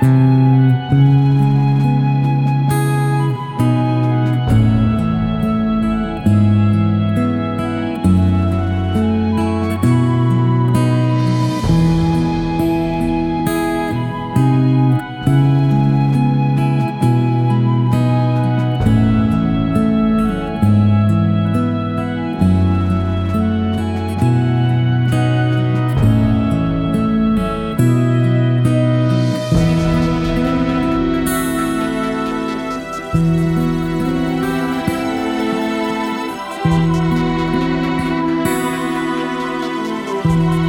Thank Bye.